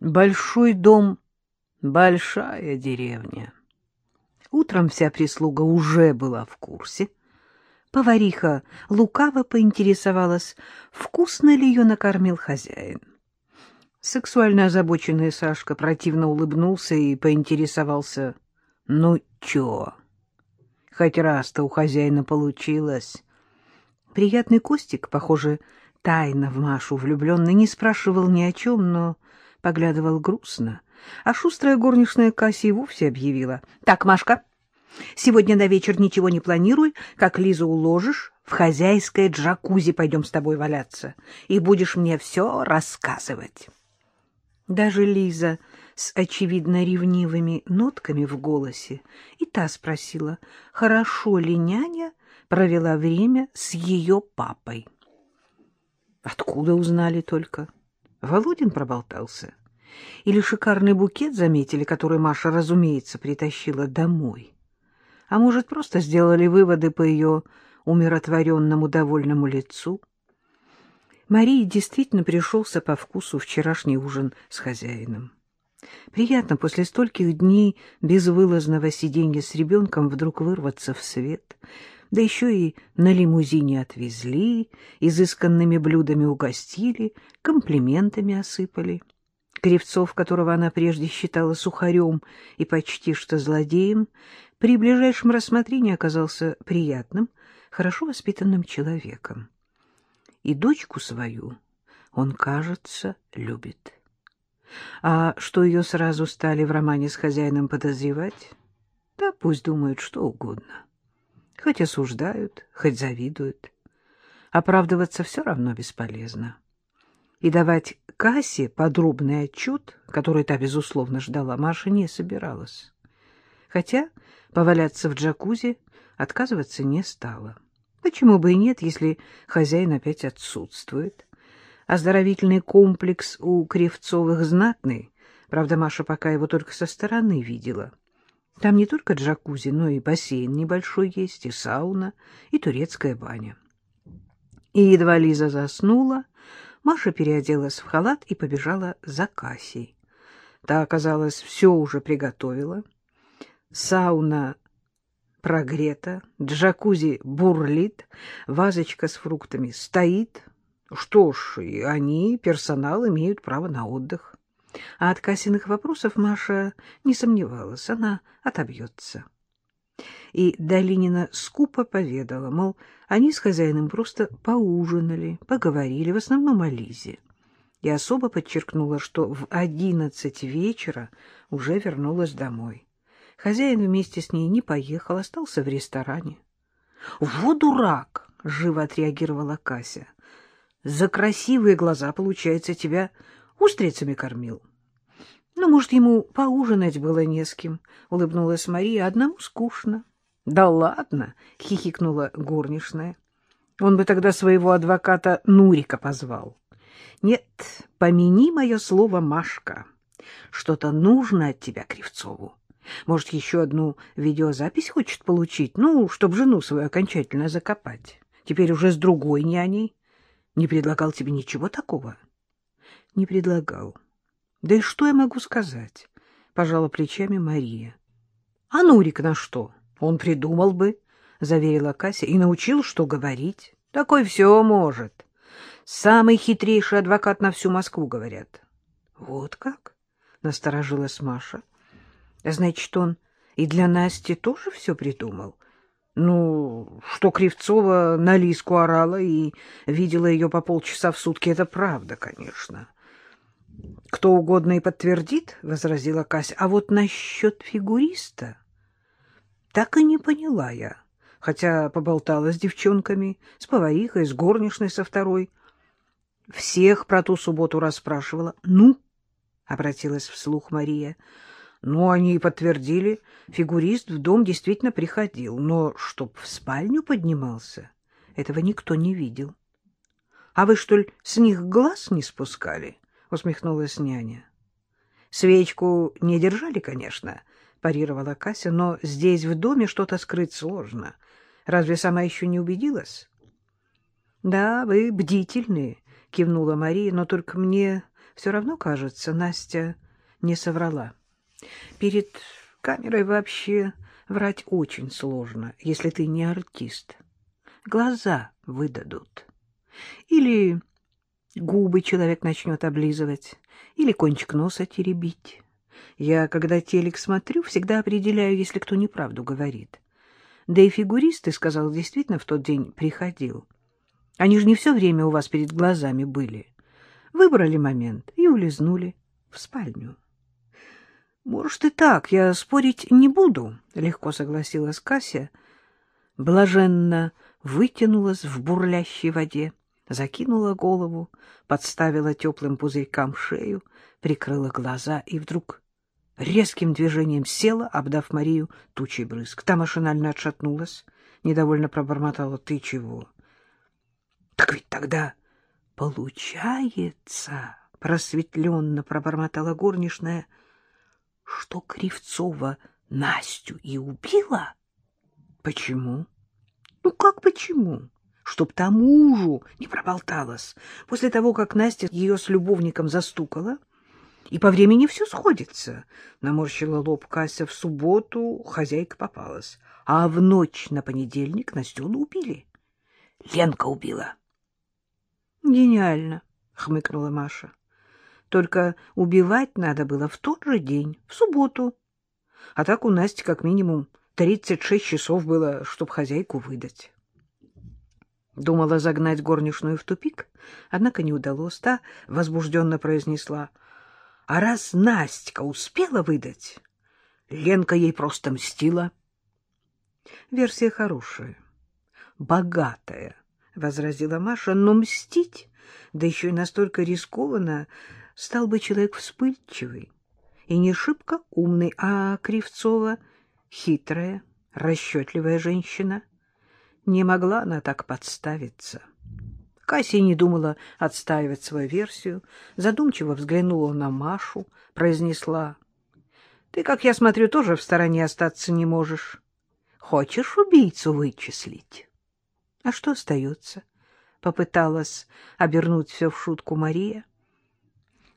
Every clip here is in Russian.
Большой дом, большая деревня. Утром вся прислуга уже была в курсе. Повариха лукаво поинтересовалась, вкусно ли ее накормил хозяин. Сексуально озабоченный Сашка противно улыбнулся и поинтересовался, «Ну чё, хоть раз-то у хозяина получилось?» Приятный Костик, похоже, тайно в Машу влюбленный, не спрашивал ни о чем, но поглядывал грустно. А шустрая горничная Кассия вовсе объявила. — Так, Машка, сегодня на вечер ничего не планируй. Как Лизу уложишь, в хозяйское джакузи пойдем с тобой валяться. И будешь мне все рассказывать. Даже Лиза с очевидно ревнивыми нотками в голосе и та спросила, хорошо ли няня провела время с ее папой. Откуда узнали только? Володин проболтался. Или шикарный букет заметили, который Маша, разумеется, притащила домой. А может, просто сделали выводы по ее умиротворенному довольному лицу? Марии действительно пришелся по вкусу вчерашний ужин с хозяином. Приятно после стольких дней безвылазного сиденья с ребенком вдруг вырваться в свет — да еще и на лимузине отвезли, изысканными блюдами угостили, комплиментами осыпали. Кривцов, которого она прежде считала сухарем и почти что злодеем, при ближайшем рассмотрении оказался приятным, хорошо воспитанным человеком. И дочку свою он, кажется, любит. А что ее сразу стали в романе с хозяином подозревать? Да пусть думают что угодно. Хоть осуждают, хоть завидуют. Оправдываться все равно бесполезно. И давать Кассе подробный отчет, который та, безусловно, ждала, Маша не собиралась. Хотя поваляться в джакузи отказываться не стала. Почему бы и нет, если хозяин опять отсутствует? Оздоровительный комплекс у Кривцовых знатный, правда, Маша пока его только со стороны видела — там не только джакузи, но и бассейн небольшой есть, и сауна, и турецкая баня. И едва Лиза заснула, Маша переоделась в халат и побежала за Кассией. Та, оказалось, все уже приготовила. Сауна прогрета, джакузи бурлит, вазочка с фруктами стоит. Что ж, и они, персонал, имеют право на отдых. А от Касиных вопросов Маша не сомневалась, она отобьется. И Долинина скупо поведала, мол, они с хозяином просто поужинали, поговорили, в основном о Лизе. И особо подчеркнула, что в одиннадцать вечера уже вернулась домой. Хозяин вместе с ней не поехал, остался в ресторане. — Вот дурак! — живо отреагировала Кася. — За красивые глаза, получается, тебя устрицами кормил. — Ну, может, ему поужинать было не с кем, — улыбнулась Мария, — одному скучно. — Да ладно, — хихикнула горничная. Он бы тогда своего адвоката Нурика позвал. — Нет, помяни мое слово, Машка. Что-то нужно от тебя Кривцову. Может, еще одну видеозапись хочет получить? Ну, чтоб жену свою окончательно закопать. Теперь уже с другой няней. Не предлагал тебе ничего такого? — не предлагал. Да и что я могу сказать? Пожала плечами Мария. А Нурик на что? Он придумал бы, заверила Кася, и научил, что говорить. Такой все может. Самый хитрейший адвокат на всю Москву, говорят. Вот как? Насторожилась Маша. Значит, он и для Насти тоже все придумал? Ну, что Кривцова на Лиску орала и видела ее по полчаса в сутки, это правда, конечно. — Кто угодно и подтвердит, — возразила Кася. — А вот насчет фигуриста... Так и не поняла я, хотя поболтала с девчонками, с поварихой, с горничной со второй. Всех про ту субботу расспрашивала. — Ну? — обратилась вслух Мария. — Ну, они и подтвердили. Фигурист в дом действительно приходил, но чтоб в спальню поднимался, этого никто не видел. — А вы, что ли, с них глаз не спускали? —— усмехнулась няня. — Свечку не держали, конечно, — парировала Кася, — но здесь в доме что-то скрыть сложно. Разве сама еще не убедилась? — Да, вы бдительные, — кивнула Мария, — но только мне Все равно, кажется, Настя не соврала. Перед камерой вообще врать очень сложно, если ты не артист. Глаза выдадут. Или губы человек начнет облизывать, или кончик носа теребить. Я, когда телек смотрю, всегда определяю, если кто неправду говорит. Да и фигурист, ты сказал, действительно в тот день приходил. Они же не все время у вас перед глазами были. Выбрали момент и улизнули в спальню. Может, и так, я спорить не буду, — легко согласилась Кася. Блаженно вытянулась в бурлящей воде, закинула голову, подставила теплым пузырькам шею, прикрыла глаза и вдруг резким движением села, обдав Марию тучей брызг. Та машинально отшатнулась, недовольно пробормотала. — Ты чего? — Так ведь тогда получается, — просветленно пробормотала горничная, — что Кривцова Настю и убила? — Почему? — Ну как почему? Чтоб тому мужу не проболталась. После того, как Настя ее с любовником застукала, и по времени все сходится. Наморщила лоб Кася в субботу, хозяйка попалась. А в ночь на понедельник Настену убили. Ленка убила. Гениально, хмыкнула Маша. Только убивать надо было в тот же день, в субботу. А так у Насти как минимум тридцать шесть часов было, чтобы хозяйку выдать. Думала загнать горничную в тупик, однако не удалось. Та возбужденно произнесла — а раз Настя успела выдать, Ленка ей просто мстила. Версия хорошая, богатая, — возразила Маша, — но мстить, да еще и настолько рискованно, стал бы человек вспыльчивый и не шибко умный, а Кривцова хитрая, расчетливая женщина. Не могла она так подставиться. Кассия не думала отстаивать свою версию, задумчиво взглянула на Машу, произнесла. — Ты, как я смотрю, тоже в стороне остаться не можешь. Хочешь убийцу вычислить? — А что остается? — попыталась обернуть все в шутку Мария.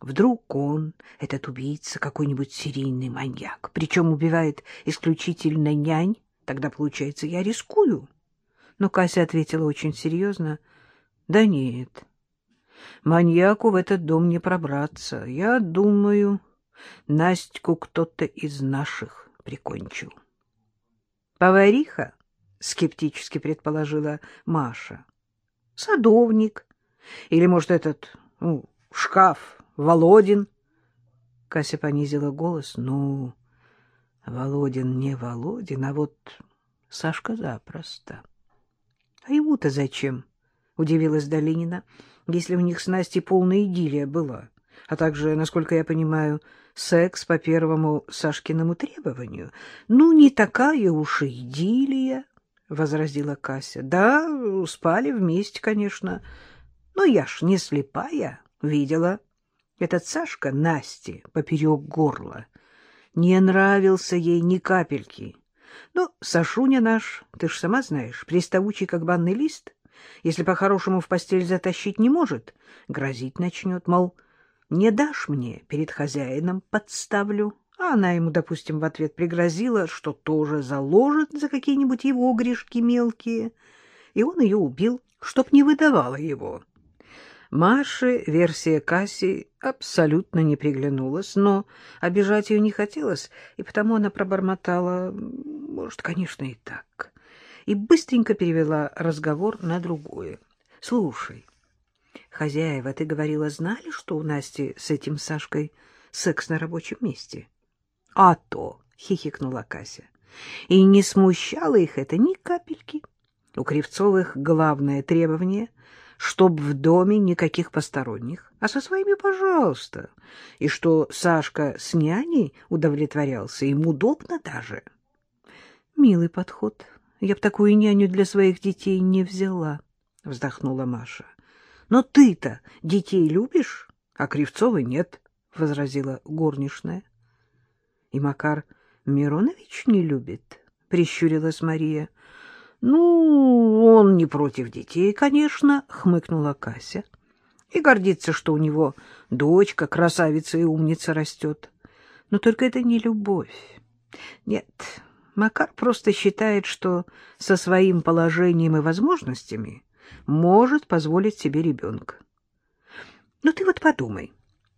Вдруг он, этот убийца, какой-нибудь серийный маньяк, причем убивает исключительно нянь, тогда, получается, я рискую. Но Кася ответила очень серьезно — да нет, маньяку в этот дом не пробраться. Я думаю, Настю кто-то из наших прикончил. Повариха, скептически предположила Маша. Садовник. Или, может, этот, ну, шкаф, Володин. Кася понизила голос. Ну, Володин не Володин, а вот Сашка запросто. А ему-то зачем? удивилась Долинина, если у них с Настей полная идиллия была, а также, насколько я понимаю, секс по первому Сашкиному требованию. Ну, не такая уж и идиллия, — возразила Кася. Да, спали вместе, конечно, но я ж не слепая, видела. Этот Сашка Насте поперек горла. Не нравился ей ни капельки. Ну, Сашуня наш, ты ж сама знаешь, приставучий, как банный лист — если по-хорошему в постель затащить не может, грозить начнет, мол, не дашь мне, перед хозяином подставлю. А она ему, допустим, в ответ пригрозила, что тоже заложит за какие-нибудь его грешки мелкие, и он ее убил, чтоб не выдавала его. Маше версия Касси абсолютно не приглянулась, но обижать ее не хотелось, и потому она пробормотала, может, конечно, и так и быстренько перевела разговор на другое. — Слушай, хозяева, ты говорила, знали, что у Насти с этим Сашкой секс на рабочем месте? — А то! — хихикнула Кася. — И не смущало их это ни капельки. У Кривцовых главное требование — чтоб в доме никаких посторонних, а со своими, пожалуйста. И что Сашка с няней удовлетворялся, им удобно даже. Милый подход, я б такую няню для своих детей не взяла, — вздохнула Маша. — Но ты-то детей любишь, а Кривцовой нет, — возразила горничная. — И Макар Миронович не любит, — прищурилась Мария. — Ну, он не против детей, конечно, — хмыкнула Кася. и гордится, что у него дочка, красавица и умница растет. Но только это не любовь. Нет, Макар просто считает, что со своим положением и возможностями может позволить себе ребенка. Ну ты вот подумай,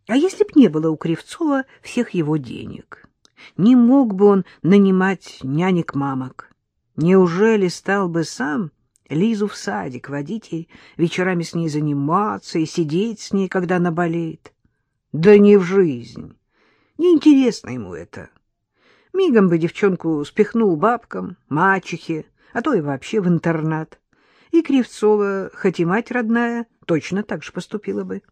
а если б не было у Кривцова всех его денег? Не мог бы он нанимать нянек-мамок? Неужели стал бы сам Лизу в садик водить и вечерами с ней заниматься и сидеть с ней, когда она болеет? Да не в жизнь. Неинтересно ему это. Мигом бы девчонку спихнул бабкам, мачехе, а то и вообще в интернат. И Кривцова, хоть и мать родная, точно так же поступила бы.